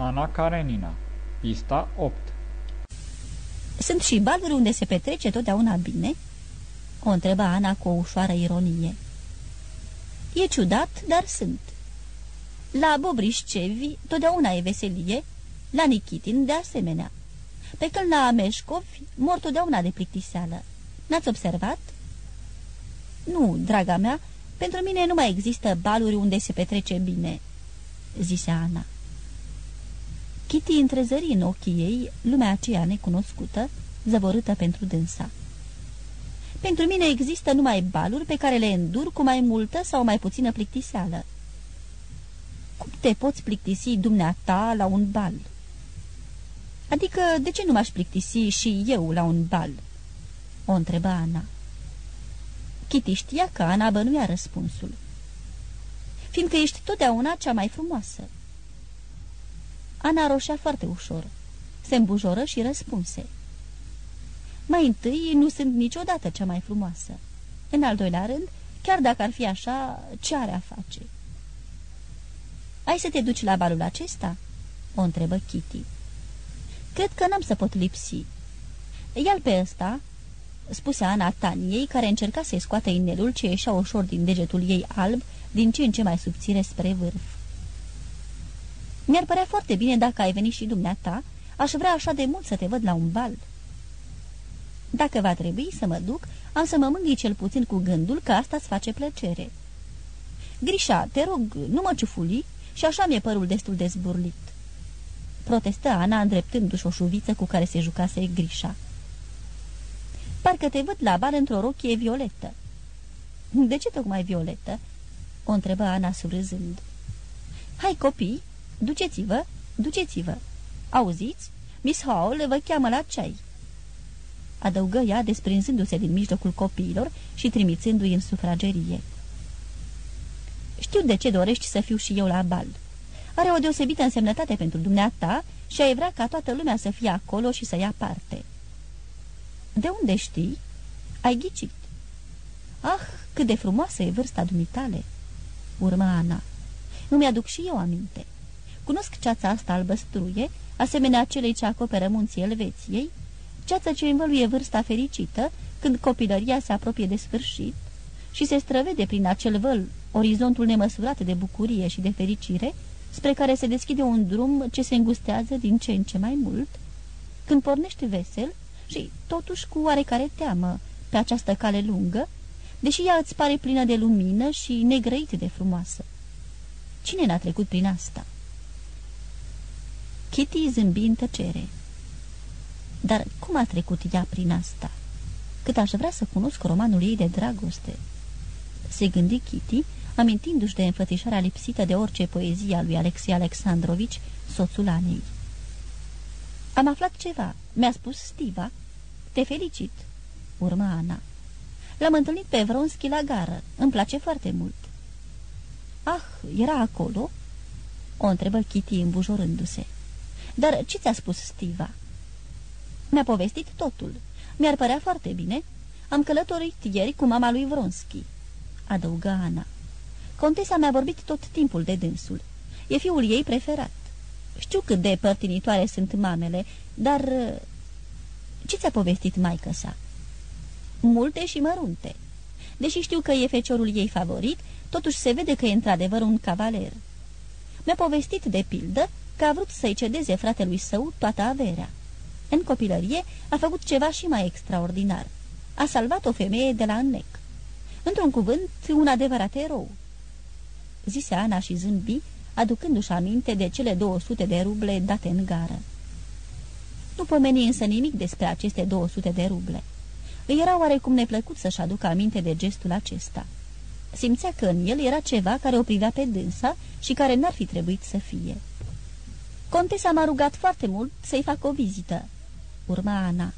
Ana Karenina Pista 8 Sunt și baluri unde se petrece totdeauna bine?" O întreba Ana cu o ușoară ironie. E ciudat, dar sunt. La Bobrișcevi totdeauna e veselie, la Nichitin de asemenea. Pe când la Meșcovi mor totdeauna de plictiseală. N-ați observat?" Nu, draga mea, pentru mine nu mai există baluri unde se petrece bine," zise Ana. Kitty întrezări în ochii ei lumea aceea necunoscută, zăvorâtă pentru dânsa. Pentru mine există numai baluri pe care le îndur cu mai multă sau mai puțină plictiseală. Cum te poți plictisi dumneata la un bal? Adică, de ce nu m-aș plictisi și eu la un bal?" O întreba Ana. Kitty știa că Ana bănuia răspunsul. Fiindcă ești totdeauna cea mai frumoasă. Ana roșea foarte ușor. Se îmbujoră și răspunse. Mai întâi, nu sunt niciodată cea mai frumoasă. În al doilea rând, chiar dacă ar fi așa, ce are a face? Ai să te duci la balul acesta?" o întrebă Kitty. Cred că n-am să pot lipsi." Ia-l pe ăsta," spuse Ana Taniei, care încerca să-i scoată inelul ce ieșea ușor din degetul ei alb, din ce în ce mai subțire spre vârf. Mi-ar părea foarte bine dacă ai venit și dumneata, aș vrea așa de mult să te văd la un bal." Dacă va trebui să mă duc, am să mă mângâi cel puțin cu gândul că asta-ți face plăcere." Grișa, te rog, nu mă ciufuli și așa mi-e părul destul de zburlit." Protestă Ana, îndreptându-și o șuviță cu care se jucase Grișa. Parcă te văd la bal într-o rochie violetă." De ce tocmai violetă?" o întrebă Ana surâzând. Hai, copii, duceți-vă, duceți-vă. Auziți? Miss Hall vă cheamă la ceai." Adăugă ea, desprinzându-se din mijlocul copiilor și trimițându-i în sufragerie. Știu de ce dorești să fiu și eu la bal. Are o deosebită însemnătate pentru dumneata și ai vrea ca toată lumea să fie acolo și să ia parte." De unde știi?" Ai ghicit." Ah, cât de frumoasă e vârsta dumitale!" Urma Ana. Nu-mi aduc și eu aminte. Cunosc ceața asta albăstruie, asemenea celei ce acoperă munții Elveției, ceață ce învăluie vârsta fericită, când copilăria se apropie de sfârșit și se străvede prin acel văl orizontul nemăsurat de bucurie și de fericire, spre care se deschide un drum ce se îngustează din ce în ce mai mult, când pornești vesel și, totuși, cu oarecare teamă pe această cale lungă, deși ea îți pare plină de lumină și negrăit de frumoasă. Cine n-a trecut prin asta? Kitty zâmbi în tăcere. Dar cum a trecut ea prin asta? Cât aș vrea să cunosc romanul ei de dragoste. Se gândi Kitty, amintindu-și de înfățișarea lipsită de orice poezie a lui Alexei Alexandrovici, soțul Anei. Am aflat ceva, mi-a spus Stiva. Te felicit, urma Ana. L-am întâlnit pe Vronski la gară. Îmi place foarte mult. Ah, era acolo?" O întrebă Kitty îmbujorându-se. Dar ce ți-a spus Stiva?" Mi-a povestit totul. Mi-ar părea foarte bine. Am călătorit ieri cu mama lui Vronski." Adăugă Ana. Contesa mi-a vorbit tot timpul de dânsul. E fiul ei preferat. Știu cât de părtinitoare sunt mamele, dar... Ce ți-a povestit maică sa?" Multe și mărunte. Deși știu că e feciorul ei favorit, totuși se vede că e într-adevăr un cavaler. Mi-a povestit de pildă că a vrut să-i cedeze fratelui său toată averea. În copilărie a făcut ceva și mai extraordinar. A salvat o femeie de la înnec. Într-un cuvânt, un adevărat erou. Zise Ana și zâmbi, aducându-și aminte de cele 200 de ruble date în gară. Nu pomeni însă nimic despre aceste 200 de ruble. Îi era oarecum neplăcut să-și aducă aminte de gestul acesta. Simțea că în el era ceva care o privea pe dânsa și care n-ar fi trebuit să fie. Contesa m-a rugat foarte mult să-i fac o vizită. Urma Ana.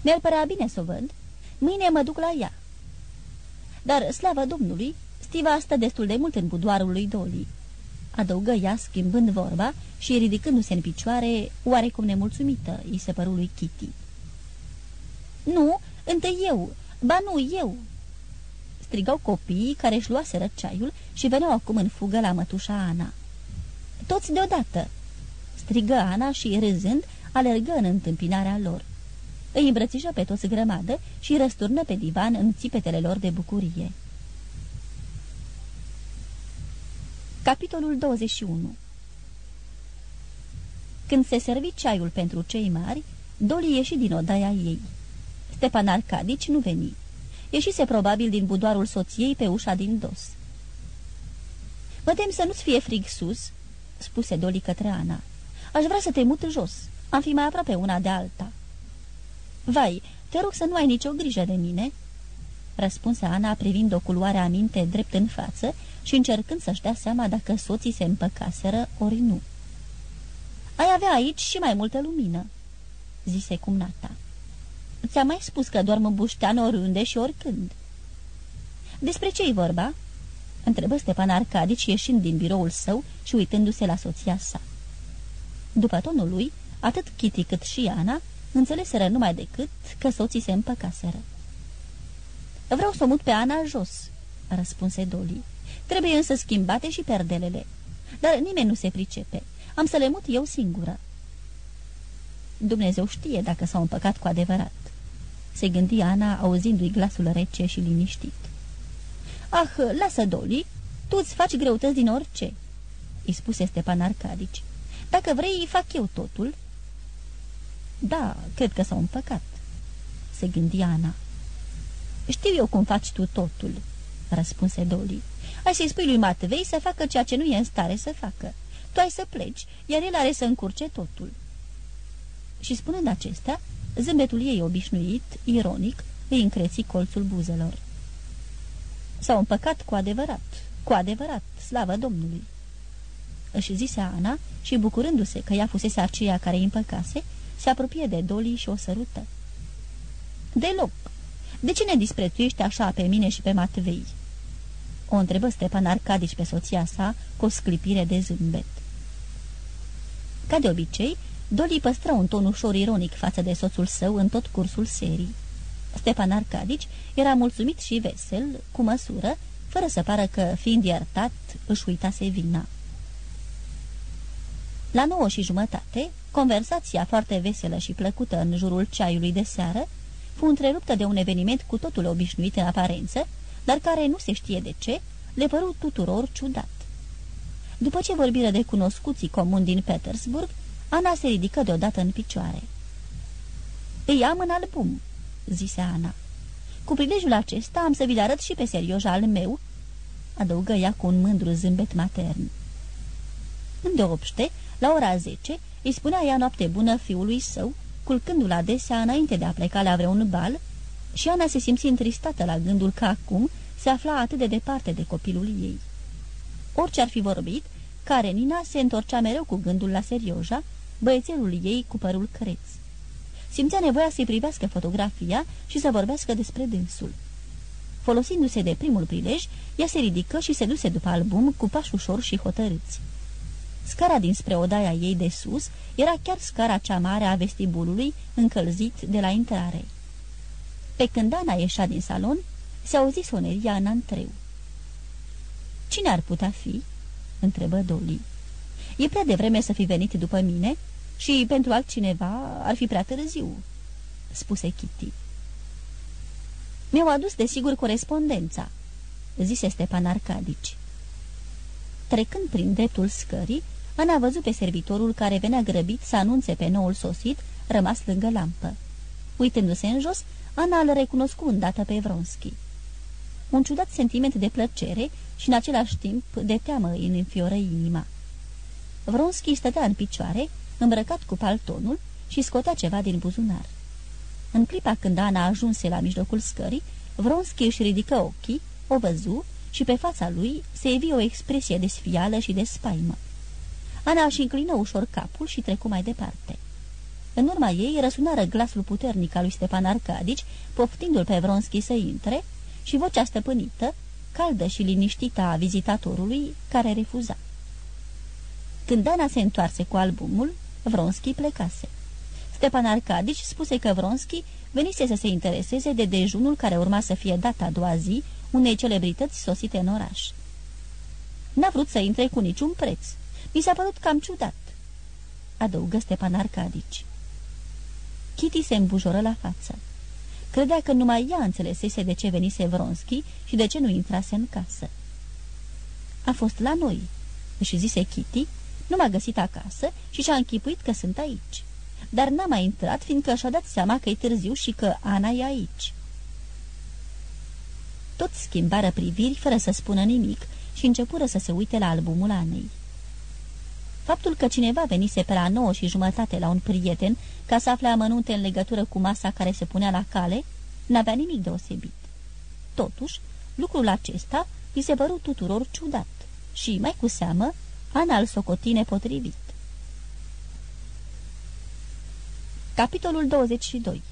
Mi-ar părea bine să o văd. Mâine mă duc la ea. Dar, slavă Domnului, Stiva stă destul de mult în budoarul lui Doli. Adăugă ea, schimbând vorba și ridicându-se în picioare, oarecum nemulțumită, îi se păru lui Kitty. Nu, întâi eu, ba nu, eu!" Strigau copiii care își luaseră ceaiul și veneau acum în fugă la mătușa Ana. Toți deodată!" Strigă Ana și, râzând, alergă în întâmpinarea lor. Îi îmbrățișă pe toți grămadă și răsturnă pe divan în țipetele lor de bucurie. Capitolul 21 Când se servi ceaiul pentru cei mari, Doli ieși din odaia ei. Stepan Arcadici nu veni. Ieșise probabil din budoarul soției pe ușa din dos. Mă tem să nu-ți fie frig sus," spuse Doli către Ana. Aș vrea să te mut jos. Am fi mai aproape una de alta." Vai, te rog să nu ai nicio grijă de mine," răspunse Ana privind o culoare aminte drept în față și încercând să-și dea seama dacă soții se împăcaseră ori nu. Ai avea aici și mai multă lumină," zise cumnata. Ți-am mai spus că dorm buștean oriunde și oricând." Despre ce-i vorba?" întrebă Stepan Arcadici ieșind din biroul său și uitându-se la soția sa. După tonul lui, atât Kitty cât și Ana înțeleseră numai decât că soții se împăcaseră. Vreau să o mut pe Ana jos," răspunse Dolly. Trebuie însă schimbate și perdelele. Dar nimeni nu se pricepe. Am să le mut eu singură." Dumnezeu știe dacă s-au împăcat cu adevărat," se gândi Ana, auzindu-i glasul rece și liniștit. Ah, lasă, Dolly, tu îți faci greutăți din orice," îi spuse Stepan Arcadici. Dacă vrei, fac eu totul." Da, cred că s-au împăcat," se gândi Ana. Știu eu cum faci tu totul," răspunse Dolly. Ai să-i spui lui Matvei să facă ceea ce nu e în stare să facă. Tu ai să pleci, iar el are să încurce totul." Și spunând acestea, zâmbetul ei obișnuit, ironic, îi încreți colțul buzelor. S-au împăcat cu adevărat, cu adevărat, slavă Domnului. Își zise Ana și, bucurându-se că ea fusese aceea care îi împăcase, se apropie de Dolly și o sărută. Deloc. De ce ne disprețuiești așa pe mine și pe Matvei?" O întrebă Stepan Arcadici pe soția sa cu o sclipire de zâmbet. Ca de obicei, Dolly păstră un ton ușor ironic față de soțul său în tot cursul serii. Stepan Arcadici era mulțumit și vesel, cu măsură, fără să pară că, fiind iertat, își uitase vina. La nouă și jumătate, conversația foarte veselă și plăcută în jurul ceaiului de seară fu întreruptă de un eveniment cu totul obișnuit în aparență, dar care nu se știe de ce, le păru tuturor ciudat. După ce vorbiră de cunoscuții comuni din Petersburg, Ana se ridică deodată în picioare. Îi am în album," zise Ana. Cu prilejul acesta am să vi-l arăt și pe serios al meu," adăugă ea cu un mândru zâmbet matern. Îndeopște, la ora zece, îi spunea ea noapte bună fiului său, culcându-l adesea înainte de a pleca la vreun bal, și Ana se simți întristată la gândul că acum se afla atât de departe de copilul ei. Orice ar fi vorbit, Karenina se întorcea mereu cu gândul la Serioja, băiețelul ei cu părul creț. Simțea nevoia să-i privească fotografia și să vorbească despre dânsul. Folosindu-se de primul prilej, ea se ridică și se duse după album cu pași ușor și hotărâți. Scara dinspre odaia ei de sus era chiar scara cea mare a vestibulului, încălzit de la intrare. Pe când Ana ieșea din salon, se auzi soneria în antreu. Cine ar putea fi?" întrebă Dolly. E prea devreme să fi venit după mine și pentru altcineva ar fi prea târziu," spuse Kitty. Mi-au adus desigur corespondența," zise Stepan Arcadici. Trecând prin dreptul scării, Ana văzut pe servitorul care venea grăbit să anunțe pe noul sosit, rămas lângă lampă. Uitându-se în jos, Ana îl recunoscu îndată pe Vronski. Un ciudat sentiment de plăcere și în același timp de teamă îi înfioră inima. Vronski stătea în picioare, îmbrăcat cu paltonul și scotea ceva din buzunar. În clipa când Ana ajunse la mijlocul scării, Vronski își ridică ochii, o văzu și pe fața lui se evi o expresie de sfială și de spaimă. Ana își înclină ușor capul și trecu mai departe. În urma ei răsunară glasul puternic al lui Stepan Arcadici, poftindu-l pe Vronski să intre, și vocea stăpânită, caldă și liniștită a vizitatorului, care refuza. Când Ana se întoarse cu albumul, Vronski plecase. Stepan Arcadici spuse că Vronski venise să se intereseze de dejunul care urma să fie dat a doua zi unei celebrități sosite în oraș. N-a vrut să intre cu niciun preț, mi s-a părut cam ciudat. adăugă Stepan Arcadici. Kitty se îmbujoră la față. Credea că numai ea înțelesese de ce venise Vronski și de ce nu intrase în casă. A fost la noi, își zise Kitty, nu m-a găsit acasă și și-a închipuit că sunt aici. Dar n-a mai intrat, fiindcă și-a dat seama că e târziu și că Ana e aici. Toți schimbară priviri fără să spună nimic și începură să se uite la albumul Anei. Faptul că cineva venise pe la nouă și jumătate la un prieten ca să afle amănunte în legătură cu masa care se punea la cale, n-avea nimic deosebit. Totuși, lucrul acesta îi se păru tuturor ciudat și, mai cu seamă, Ana îl socotine potrivit. Capitolul 22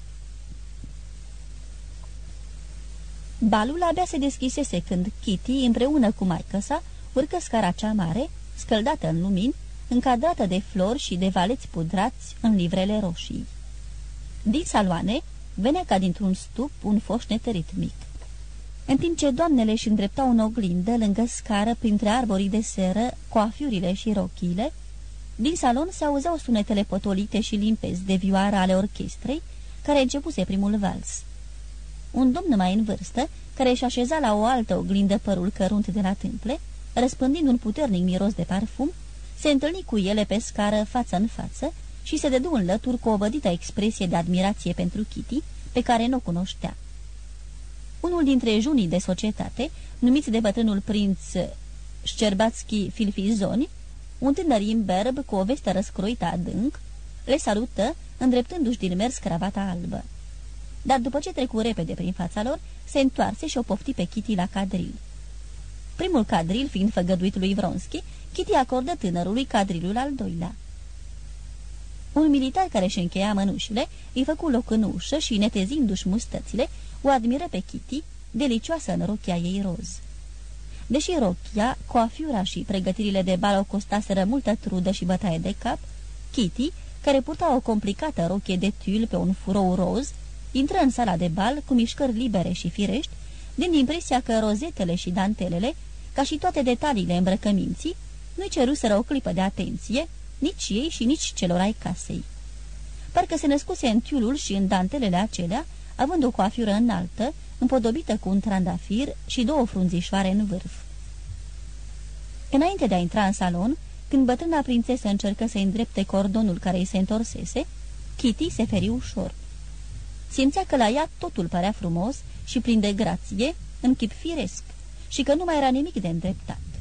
Balul abia se deschisese când Kitty, împreună cu maică sa, urcă scara cea mare, scăldată în lumini, încadrată de flori și de valeți pudrați în livrele roșii. Din saloane venea ca dintr-un stup un foșnet ritmic. În timp ce doamnele își îndreptau în oglindă lângă scară printre arborii de seră, coafiurile și rochile, din salon se auzeau sunetele potolite și limpezi de vioară ale orchestrei, care începuse primul vals. Un domn mai în vârstă, care își așeza la o altă oglindă părul cărunt de la tâmple, răspândind un puternic miros de parfum, se întâlni cu ele pe scară față în față și se dădu în lături cu o vădită expresie de admirație pentru Kitty, pe care nu o cunoștea. Unul dintre junii de societate, numiți de bătrânul prinț Șcerbațchi Filfizoni, un tânăr imberb cu o vestă răscroită adânc, le salută, îndreptându-și din mers cravata albă. Dar după ce trecu repede prin fața lor, se întoarse și o pofti pe Kitty la cadril. Primul cadril fiind făgăduit lui Vronski, Kitty acordă tânărului cadrilul al doilea. Un militar care își încheia mănușile îi făcu loc în ușă și, netezindu-și mustățile, o admiră pe Kitty, delicioasă în rochia ei roz. Deși rochia, coafiura și pregătirile de bal o costaseră multă trudă și bătaie de cap, Kitty, care purta o complicată rochie de tul pe un furou roz, intră în sala de bal cu mișcări libere și firești, din impresia că rozetele și dantelele, ca și toate detaliile îmbrăcăminții, nu-i ceruseră o clipă de atenție, nici ei și nici celor ai casei. Parcă se născuse în tiulul și în dantelele acelea, având o coafiură înaltă, împodobită cu un trandafir și două frunzișoare în vârf. Înainte de a intra în salon, când bătrâna prințesă încercă să îndrepte cordonul care îi se întorsese, Kitty se feri ușor. Simțea că la ea totul părea frumos și plin de grație, în chip firesc, și că nu mai era nimic de îndreptat.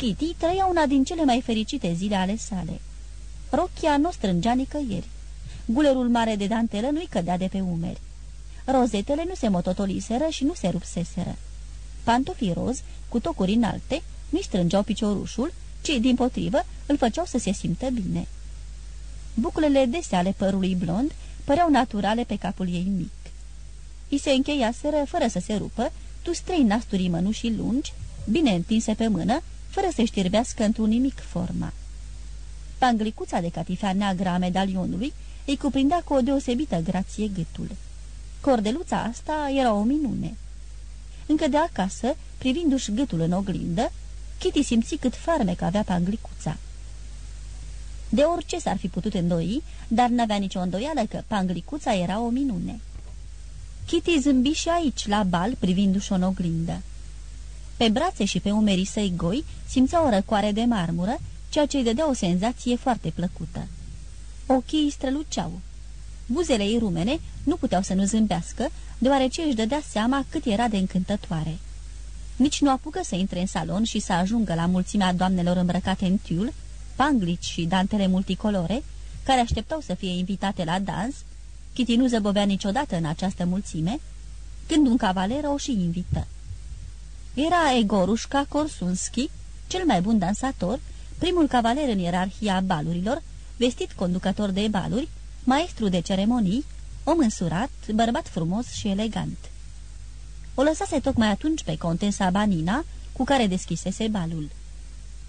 Kitty trăia una din cele mai fericite zile ale sale. Rochia nu strângea nicăieri. Gulerul mare de dantelă nu-i cădea de pe umeri. Rozetele nu se mototoliseră și nu se rupseseră. Pantofii roz, cu tocuri înalte, nu-i strângeau piciorușul, ci, din potrivă, îl făceau să se simtă bine. Buclele dese ale părului blond păreau naturale pe capul ei mic. I se încheiaseră, fără să se rupă, tu trei nasturi mănuși lungi, bine întinse pe mână, fără să știrbească într-un nimic forma. Panglicuța de catifea neagră a medalionului îi cuprindea cu o deosebită grație gâtul. Cordeluța asta era o minune. Încă de acasă, privindu-și gâtul în oglindă, Kitty simți cât farmec avea panglicuța. De orice s-ar fi putut îndoi, dar n-avea nicio îndoială că panglicuța era o minune. Kitty zâmbi și aici, la bal, privindu-și în oglindă. Pe brațe și pe umerii săi goi simțea o răcoare de marmură, ceea ce îi dădea o senzație foarte plăcută. Ochii îi străluceau. Buzele ei rumene nu puteau să nu zâmbească, deoarece își dădea seama cât era de încântătoare. Nici nu apucă să intre în salon și să ajungă la mulțimea doamnelor îmbrăcate în tiul, panglici și dantele multicolore, care așteptau să fie invitate la dans, Kitty nu zăbovea niciodată în această mulțime, când un cavaler o și invită. Era Egorușca Korsunski, cel mai bun dansator, primul cavaler în ierarhia balurilor, vestit conducător de baluri, maestru de ceremonii, om însurat, bărbat frumos și elegant. O lăsase tocmai atunci pe contesa Banina, cu care deschisese balul.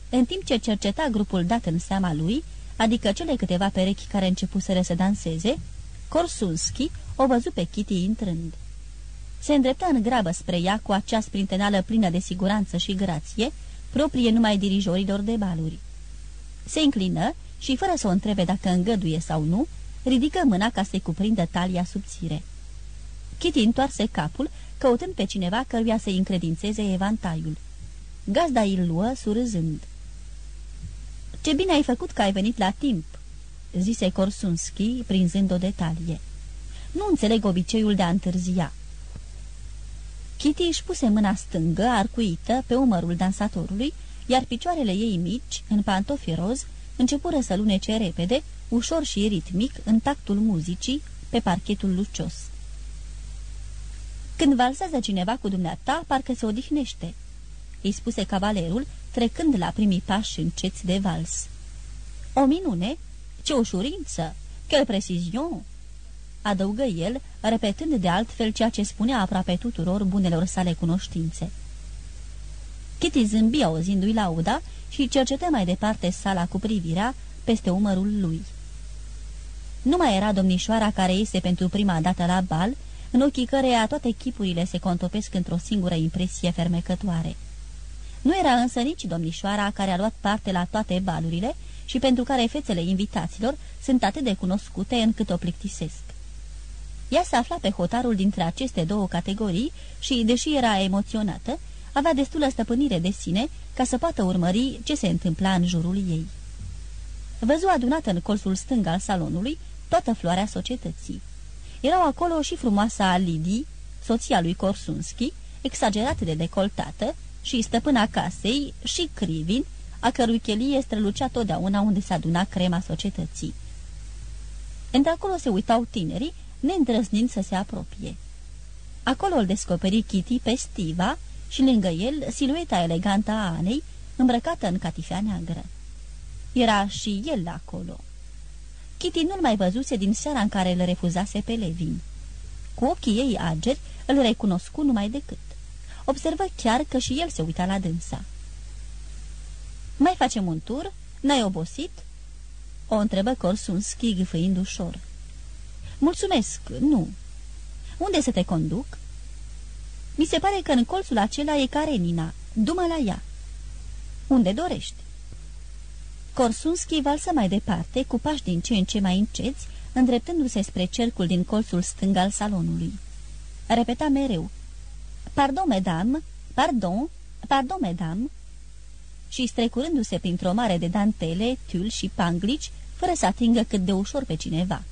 În timp ce cerceta grupul dat în seama lui, adică cele câteva perechi care începuseră să danseze, Korsunski o văzu pe Kitty intrând. Se îndrepta în grabă spre ea cu acea sprintenală plină de siguranță și grație, proprie numai dirijorilor de baluri. Se înclină și, fără să o întrebe dacă îngăduie sau nu, ridică mâna ca să-i cuprindă talia subțire. Kitty întoarse capul, căutând pe cineva căruia să-i încredințeze evantaiul. Gazda îl luă, surâzând. Ce bine ai făcut că ai venit la timp," zise Korsunski, prinzând o detalie. Nu înțeleg obiceiul de a întârzia." Kitty își puse mâna stângă, arcuită, pe umărul dansatorului, iar picioarele ei mici, în pantofi roz, începură să lunece repede, ușor și ritmic, în tactul muzicii, pe parchetul lucios. Când valsează cineva cu dumneata, parcă se odihnește," îi spuse cavalerul, trecând la primii pași înceți de vals. O minune? Ce ușurință! Quelle precision!" Adăugă el, repetând de altfel ceea ce spunea aproape tuturor bunelor sale cunoștințe. Kitty zâmbi auzindu-i lauda și cercetă mai departe sala cu privirea peste umărul lui. Nu mai era domnișoara care iese pentru prima dată la bal, în ochii căreia toate chipurile se contopesc într-o singură impresie fermecătoare. Nu era însă nici domnișoara care a luat parte la toate balurile și pentru care fețele invitaților sunt atât de cunoscute încât o plictisesc. Ea se afla pe hotarul dintre aceste două categorii și, deși era emoționată, avea destulă stăpânire de sine ca să poată urmări ce se întâmpla în jurul ei. Văzu adunată în colțul stâng al salonului toată floarea societății. Erau acolo și frumoasa Lidii, soția lui Korsunski, exagerat de decoltată, și stăpâna casei și Crivin, a cărui chelie strălucea totdeauna unde se aduna crema societății. Într-acolo se uitau tinerii, neîndrăznind să se apropie. Acolo îl descoperi Kitty pe Stiva și lângă el silueta elegantă a Anei, îmbrăcată în catifea neagră. Era și el acolo. Kitty nu-l mai văzuse din seara în care îl refuzase pe Levin. Cu ochii ei ageri îl recunoscu numai decât. Observă chiar că și el se uita la dânsa. Mai facem un tur? N-ai obosit?" O întrebă Korsunski gâfâind ușor. Mulțumesc, nu. Unde să te conduc?" Mi se pare că în colțul acela e Karenina. Du-mă la ea." Unde dorești?" Korsunski valsă mai departe, cu pași din ce în ce mai înceți, îndreptându-se spre cercul din colțul stâng al salonului. Repeta mereu. Pardon, mesdames, pardon, pardon, mesdames." Și strecurându-se printr-o mare de dantele, tul și panglici, fără să atingă cât de ușor pe cineva.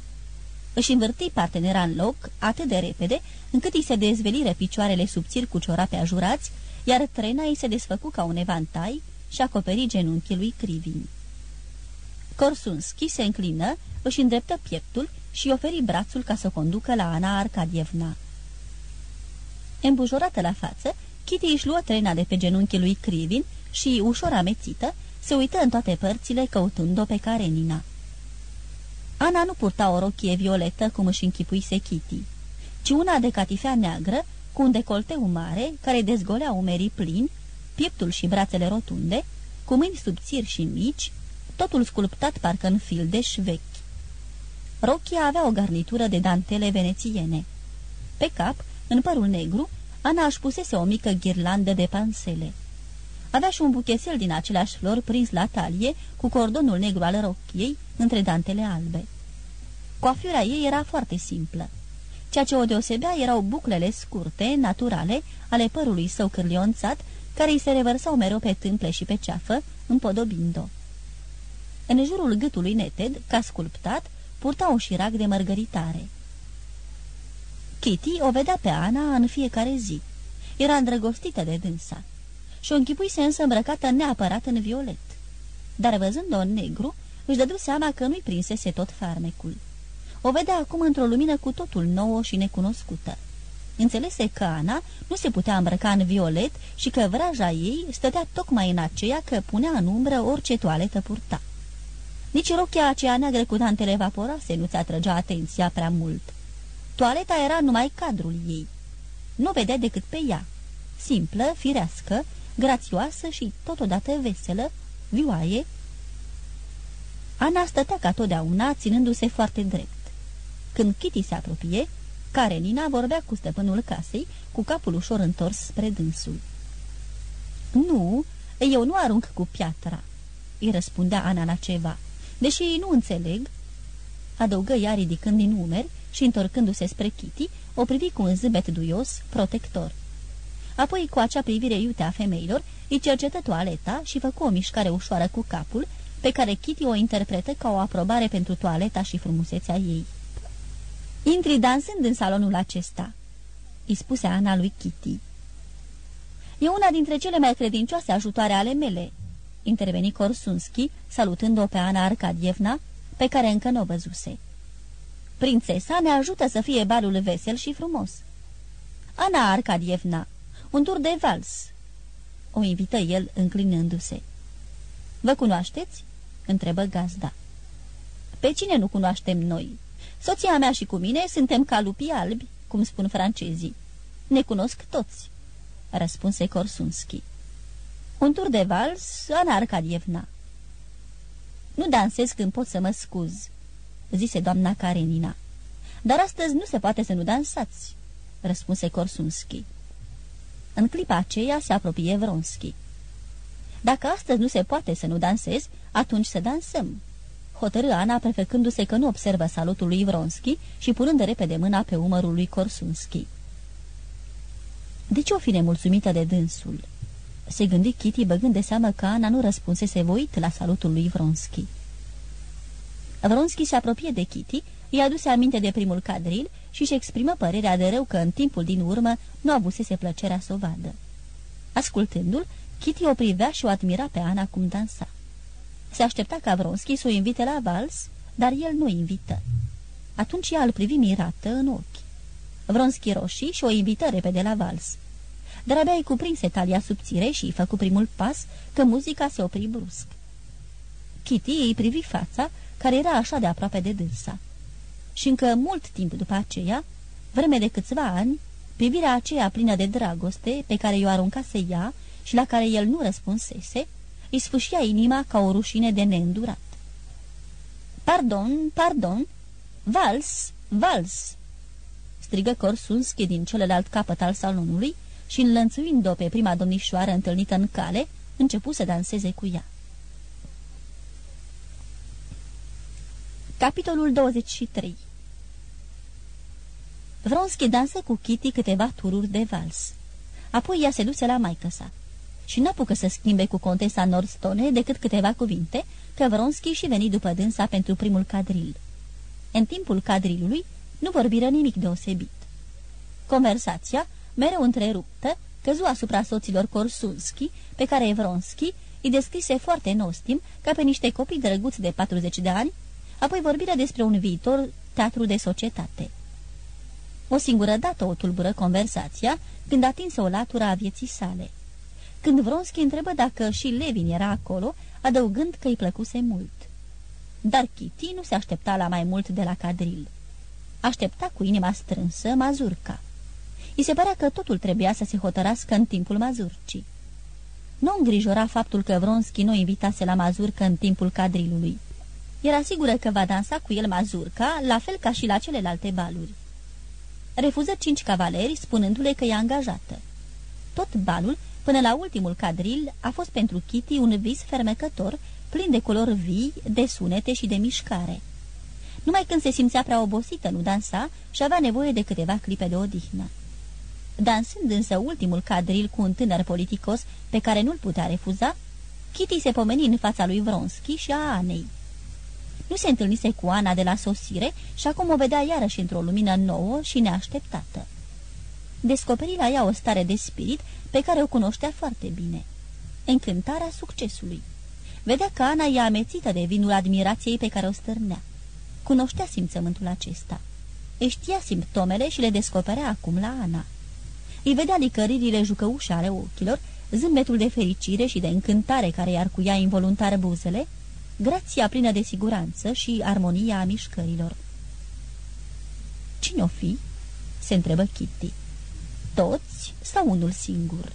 Își învârti partenera în loc atât de repede, încât îi se dezveliră picioarele subțiri cu ciorape ajurați, iar trena îi se desfăcu ca un evantai și acoperi genunchii lui Crivin. Korsunski se înclină, își îndreptă pieptul și oferi brațul ca să conducă la Ana Arcadievna. Îmbujorată la față, Kitty își luă trena de pe genunchii lui Crivin și, ușor amețită, se uită în toate părțile căutând-o pe Karenina. Ana nu purta o rochie violetă cum își închipuise Kitty, ci una de catifea neagră, cu un decolteu mare, care dezgolea umerii plini, pieptul și brațele rotunde, cu mâini subțiri și mici, totul sculptat parcă în fildeș vechi. Rochia avea o garnitură de dantele venețiene. Pe cap, în părul negru, Ana își pusese o mică ghirlandă de pansele. Avea și un buchețel din aceleași flori prins la talie, cu cordonul negru al rochiei, între dantele albe. Coafiura ei era foarte simplă. Ceea ce o deosebea erau buclele scurte, naturale, ale părului său cârlionțat, care îi se revărsau mereu pe tâmple și pe ceafă, împodobind-o. În jurul gâtului neted, ca sculptat, purta o șirac de mărgăritare. Kitty o vedea pe Ana în fiecare zi. Era îndrăgostită de dânsa și o închipuise însă îmbrăcată neapărat în violet. Dar văzând-o în negru, își dădu seama că nu-i prinsese tot farmecul. O vedea acum într-o lumină cu totul nouă și necunoscută. Înțelese că Ana nu se putea îmbrăca în violet și că vraja ei stătea tocmai în aceea că punea în umbră orice toaletă purta. Nici rochia aceea neagră cu dantele vaporase nu ți trăgea atenția prea mult. Toaleta era numai cadrul ei. Nu vedea decât pe ea. Simplă, firească, grațioasă și totodată veselă, vioaie. Ana stătea ca totdeauna, ținându-se foarte drept. Când Kitty se apropie, Karenina vorbea cu stăpânul casei, cu capul ușor întors spre dânsul. Nu, eu nu arunc cu piatra," îi răspundea Ana la ceva. Deși ei nu înțeleg, adăugă ea ridicând din umeri și întorcându-se spre Kitty, o privi cu un zâmbet duios, protector. Apoi, cu acea privire iute a femeilor, îi cercetă toaleta și făcu o mișcare ușoară cu capul, pe care Kitty o interpretă ca o aprobare pentru toaleta și frumusețea ei. Intri dansând în salonul acesta," îi spuse Ana lui Kitty. E una dintre cele mai credincioase ajutoare ale mele," interveni Korsunski, salutând-o pe Ana Arcadievna, pe care încă nu o văzuse. Prințesa ne ajută să fie balul vesel și frumos." Ana Arcadievna, un tur de vals," o invită el înclinându-se. Vă cunoașteți?" întrebă gazda. Pe cine nu cunoaștem noi? Soția mea și cu mine suntem ca lupii albi, cum spun francezii. Ne cunosc toți," răspunse Korsunski. Un tur de vals, Ana Arcadievna." Nu dansez când pot să mă scuz," zise doamna Karenina. Dar astăzi nu se poate să nu dansați," răspunse Korsunski. În clipa aceea se apropie Vronski. Dacă astăzi nu se poate să nu dansez, atunci să dansăm." Hotărâ Ana, prefecându-se că nu observă salutul lui Vronski și punând repede mâna pe umărul lui Korsunski. De ce o fi nemulțumită de dânsul?" se gândi Kitty băgând de seamă că Ana nu răspunsese voit la salutul lui Vronski. Vronski se apropie de Kitty, i-a aduse aminte de primul cadril și-și exprimă părerea de rău că în timpul din urmă nu avusese plăcerea să o vadă. Ascultându-l, Kitty o privea și o admira pe Ana cum dansa. Se aștepta ca Vronski să o invite la vals, dar el nu invită. Atunci ea îl privi mirată în ochi. Vronski roșii și o invită repede la vals. Dar abia îi cuprinse talia subțire și îi făcu primul pas, că muzica se opri brusc. Kitty îi privi fața, care era așa de aproape de dânsa. Și încă mult timp după aceea, vreme de câțiva ani, privirea aceea plină de dragoste pe care i-o aruncase ea și la care el nu răspunsese, îi sfâșia inima ca o rușine de neîndurat. Pardon, pardon, vals, vals!" strigă Korsunski din celălalt capăt al salonului și, înlănțuind-o pe prima domnișoară întâlnită în cale, începu să danseze cu ea. Capitolul 23 Vronski dansă cu Kitty câteva tururi de vals. Apoi ea se duse la maică sa și n-apucă să schimbe cu contesa Nordstone decât câteva cuvinte, că Vronski și veni după dânsa pentru primul cadril. În timpul cadrilului nu vorbiră nimic deosebit. Conversația, mereu întreruptă, căzu asupra soților Korsunski, pe care Vronski îi descrise foarte nostim ca pe niște copii drăguți de 40 de ani, apoi vorbiră despre un viitor teatru de societate. O singură dată o tulbură conversația, când atinse o latură a vieții sale. Când Vronski întrebă dacă și Levin era acolo, adăugând că îi plăcuse mult. Dar Kitty nu se aștepta la mai mult de la cadril. Aștepta cu inima strânsă mazurca. I se părea că totul trebuia să se hotărască în timpul mazurcii. Nu îngrijora faptul că Vronski nu invitase la mazurcă în timpul cadrilului. Era sigură că va dansa cu el mazurca, la fel ca și la celelalte baluri. Refuză cinci cavaleri, spunându-le că e angajată. Tot balul, până la ultimul cadril, a fost pentru Kitty un vis fermecător, plin de culori vii, de sunete și de mișcare. Numai când se simțea prea obosită, nu dansa și avea nevoie de câteva clipe de odihnă. Dansând însă ultimul cadril cu un tânăr politicos pe care nu-l putea refuza, Kitty se pomeni în fața lui Vronski și a Anei. Nu se întâlnise cu Ana de la sosire și acum o vedea iarăși într-o lumină nouă și neașteptată. Descoperi la ea o stare de spirit pe care o cunoștea foarte bine. Încântarea succesului. Vedea că Ana e amețită de vinul admirației pe care o stârnea. Cunoștea simțământul acesta. Îi știa simptomele și le descoperea acum la Ana. Îi vedea licăririle jucăușe ale ochilor, zâmbetul de fericire și de încântare care i-ar cuia involuntar buzele, grația plină de siguranță și armonia a mișcărilor. Cine o fi?" se întrebă Kitty. Toți sau unul singur?"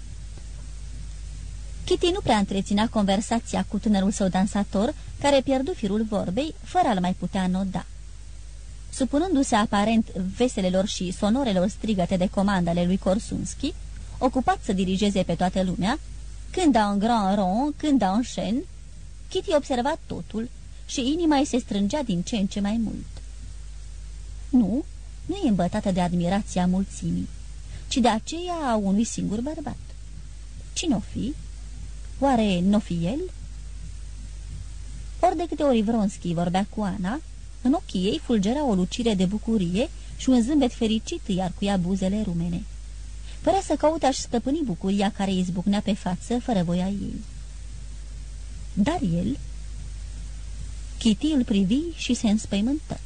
Kitty nu prea întreținea conversația cu tânărul său dansator, care pierdu firul vorbei, fără a-l mai putea noda. Supunându-se aparent veselelor și sonorelor strigăte de comandele lui Korsunski, ocupat să dirigeze pe toată lumea, când un grand rond, când un chen, Kitty observa totul și inima îi se strângea din ce în ce mai mult. Nu, nu e îmbătată de admirația mulțimii, ci de aceea a unui singur bărbat. Cine o fi? Oare n-o fi el? Ori de câte ori Vronski vorbea cu Ana, în ochii ei fulgera o lucire de bucurie și un zâmbet fericit îi arcuia buzele rumene. Părea să caute aș stăpâni bucuria care îi zbucnea pe față fără voia ei. Dar el... Kitty îl privi și se înspăimântă.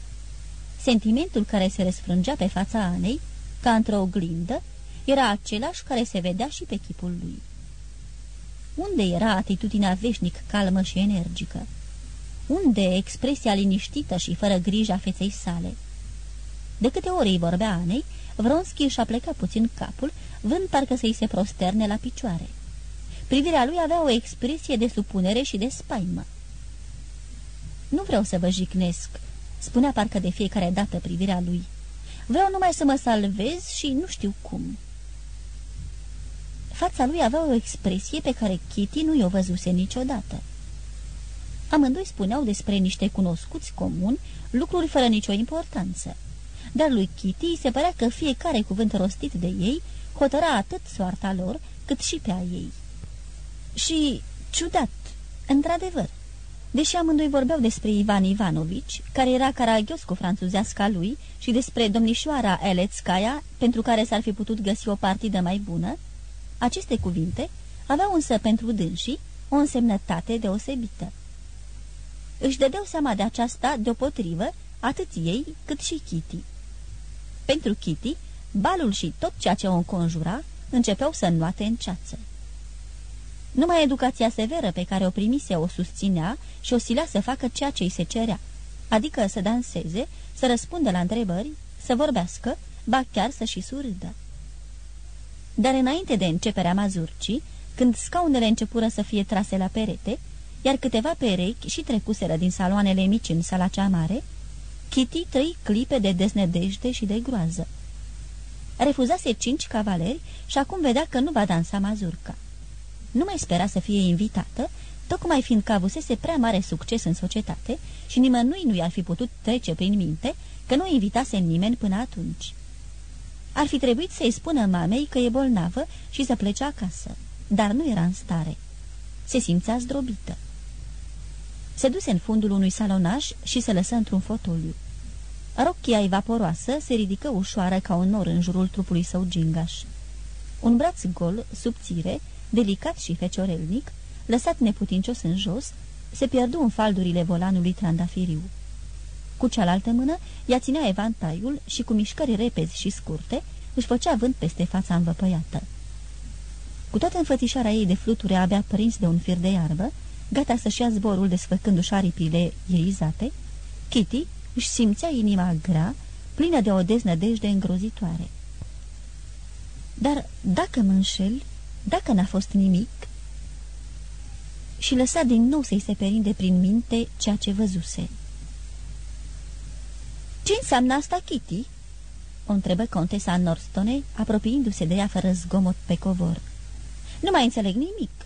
Sentimentul care se răsfrângea pe fața Anei, ca într-o oglindă, era același care se vedea și pe chipul lui. Unde era atitudinea veșnic calmă și energică? Unde expresia liniștită și fără grijă a feței sale? De câte ori îi vorbea Anei, Vronski își plecat puțin capul, vând parcă să-i se prosterne la picioare. Privirea lui avea o expresie de supunere și de spaimă. Nu vreau să vă jicnesc," spunea parcă de fiecare dată privirea lui. Vreau numai să mă salvez și nu știu cum." Fața lui avea o expresie pe care Kitty nu i-o văzuse niciodată. Amândoi spuneau despre niște cunoscuți comuni lucruri fără nicio importanță. Dar lui Kitty se părea că fiecare cuvânt rostit de ei hotăra atât soarta lor, cât și pe a ei. Și, ciudat, într-adevăr, deși amândoi vorbeau despre Ivan Ivanovici, care era caragios cu franțuzeasca lui, și despre domnișoara Elețcaia, pentru care s-ar fi putut găsi o partidă mai bună, aceste cuvinte aveau însă pentru dânsii o însemnătate deosebită. Își dădeau seama de aceasta deopotrivă atât ei cât și Kitty. Pentru Kitty, balul și tot ceea ce o înconjura începeau să înnoate în ceață. Numai educația severă pe care o primise o susținea și o silea să facă ceea ce îi se cerea, adică să danseze, să răspundă la întrebări, să vorbească, ba chiar să și surâdă. Dar înainte de începerea mazurcii, când scaunele începură să fie trase la perete, iar câteva perechi și trecuseră din saloanele mici în sala cea mare, Kitty trăi clipe de deznădejde și de groază. Refuzase cinci cavaleri și acum vedea că nu va dansa mazurca. Nu mai spera să fie invitată, tocmai fiindcă avusese prea mare succes în societate și nimănui nu i-ar fi putut trece prin minte că nu invitase nimeni până atunci. Ar fi trebuit să-i spună mamei că e bolnavă și să plece acasă, dar nu era în stare. Se simțea zdrobită. Se duse în fundul unui salonaș și se lăsă într-un fotoliu. Rochia evaporoasă se ridică ușoară ca un nor în jurul trupului său gingaș. Un braț gol, subțire, delicat și feciorelnic, lăsat neputincios în jos, se pierdu în faldurile volanului trandafiriu. Cu cealaltă mână, ea ținea evantaiul și cu mișcări repezi și scurte, își făcea vânt peste fața învăpăiată. Cu toată înfățișarea ei de fluture abia prins de un fir de iarbă, gata să-și ia zborul desfăcându-și aripile ierizate, Kitty își simțea inima grea, plină de o deznădejde îngrozitoare. Dar dacă mă înșel, dacă n-a fost nimic... Și lăsa din nou să-i se perinde prin minte ceea ce văzuse. Ce înseamnă asta, Kitty?" o întrebă contesa Norstone, apropiindu-se de ea fără zgomot pe covor. Nu mai înțeleg nimic."